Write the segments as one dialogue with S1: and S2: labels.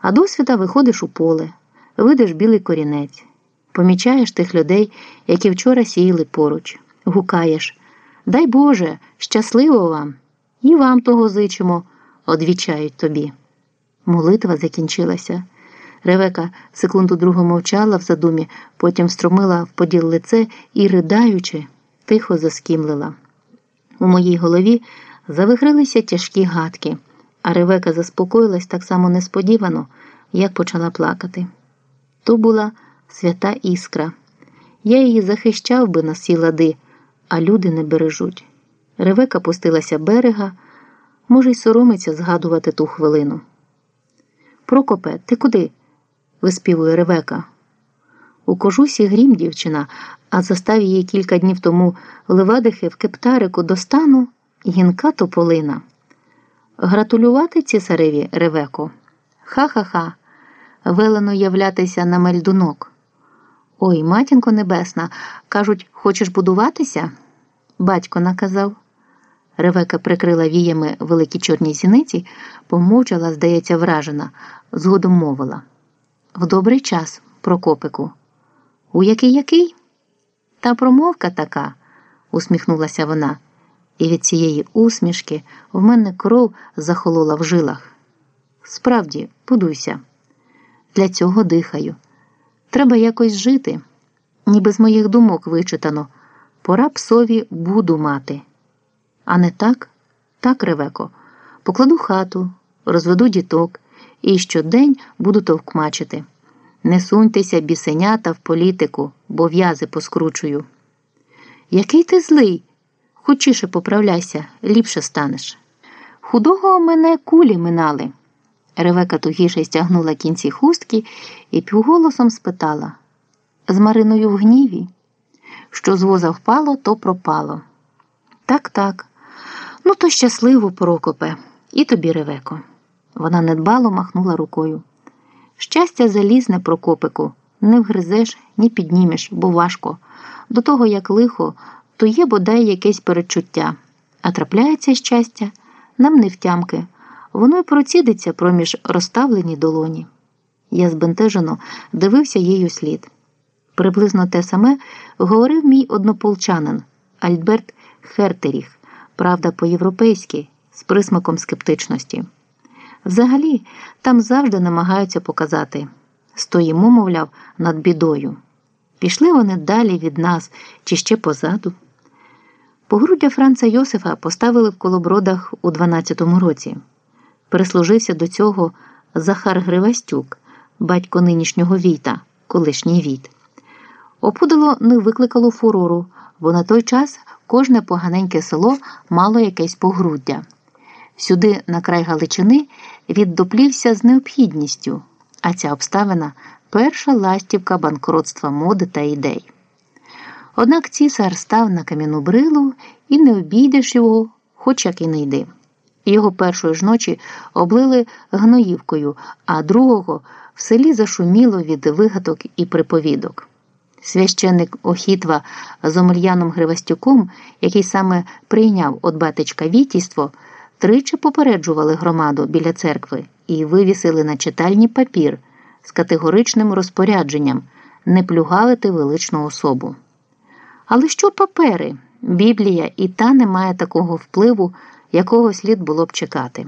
S1: А досвіда виходиш у поле, видиш білий корінець, помічаєш тих людей, які вчора сіяли поруч, гукаєш Дай Боже, щасливо вам! І вам того зичимо, одвічають тобі. Молитва закінчилася. Ревека секунду другу мовчала в задумі, потім встромила в поділ лице і, ридаючи, тихо заскімлила. У моїй голові завихрилися тяжкі гадки, а Ревека заспокоїлась так само несподівано, як почала плакати. То була свята іскра. Я її захищав би на всі лади, а люди не бережуть. Ревека пустилася берега, може, й соромиться згадувати ту хвилину. Прокопе, ти куди? виспівує Ревека. У кожусі грім дівчина, а застав її кілька днів тому левадихи в кептарику до стану гінка тополина. Гратулювати цісареві Ревеко. Ха-ха-ха. Велено являтися на мельдунок. Ой, матінко небесна, кажуть, хочеш будуватися? Батько наказав. Ревека прикрила віями великі чорні зіниці, помовчала, здається, вражена, згодом мовила. В добрий час, Прокопику. У який який? Та промовка така, усміхнулася вона, і від цієї усмішки в мене кров захолола в жилах. Справді, будуйся. Для цього дихаю. Треба якось жити, ніби з моїх думок вичитано. Пора псові буду мати. А не так, так, Ревеко, покладу хату, розведу діток і щодень буду товкмачити. Не суньтеся, бісенята, в політику, бо в'язи поскручую. Який ти злий? Хочіше поправляйся, ліпше станеш. Худого мене кулі минали. Ревека тугіше стягнула кінці хустки і півголосом спитала з Мариною в гніві. Що з воза впало, то пропало. Так, так. Ну, то щасливо, Прокопе, і тобі, Ревеко. Вона недбало махнула рукою. Щастя залізне, Прокопику, не вгризеш, ні піднімеш, бо важко. До того, як лихо, то є бодай якесь перечуття, а трапляється щастя, нам не втямки, воно й процідиться проміж розставлені долоні. Я збентежено дивився їй слід. Приблизно те саме говорив мій однополчанин Альберт Хертеріх, правда, по-європейськи, з присмаком скептичності. Взагалі, там завжди намагаються показати стоїмо, мовляв, над бідою. Пішли вони далі від нас чи ще позаду. Погруддя Франца Йосифа поставили в колобродах у 12-му році. Прислужився до цього Захар Гривастюк, батько нинішнього Війта, колишній Війт. Опудало не викликало фурору, бо на той час кожне поганеньке село мало якесь погруддя. Сюди, на край Галичини, віддоплівся з необхідністю, а ця обставина перша ластівка банкротства моди та ідей. Однак цісар став на кам'яну брилу і не обійдеш його, хоч як і не йди. Його першої ж ночі облили гноївкою, а другого в селі зашуміло від вигадок і приповідок. Священник Охітва з Омельяном Гривастюком, який саме прийняв от батечка вітійство, тричі попереджували громаду біля церкви і вивісили на читальні папір з категоричним розпорядженням не плюгавити величну особу. Але що папери? Біблія і та не має такого впливу, якого слід було б чекати.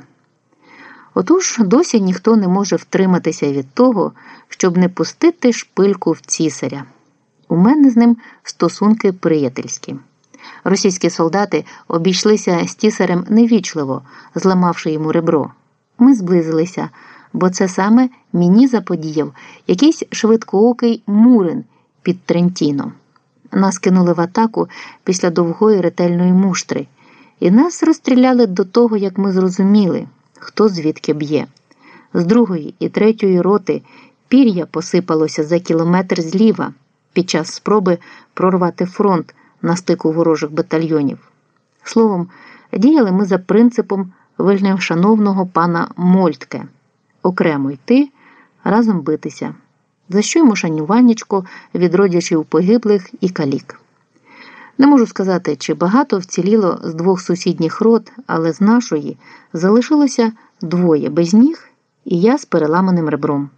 S1: Отож досі ніхто не може втриматися від того, щоб не пустити шпильку в цісаря. У мене з ним стосунки приятельські. Російські солдати обійшлися з тісарем невічливо, зламавши йому ребро. Ми зблизилися, бо це саме мені заподіяв якийсь швидкоокий Мурин під Трентіном. Нас кинули в атаку після довгої ретельної муштри, і нас розстріляли до того, як ми зрозуміли, хто звідки б'є. З другої і третьої роти пір'я посипалося за кілометр зліва під час спроби прорвати фронт на стику ворожих батальйонів. Словом, діяли ми за принципом вельневшановного пана Мольтке окремо йти, разом битися, за що йому шанюваннячко від родичів погиблих і калік. Не можу сказати, чи багато вціліло з двох сусідніх рот, але з нашої залишилося двоє без ніг і я з переламаним ребром.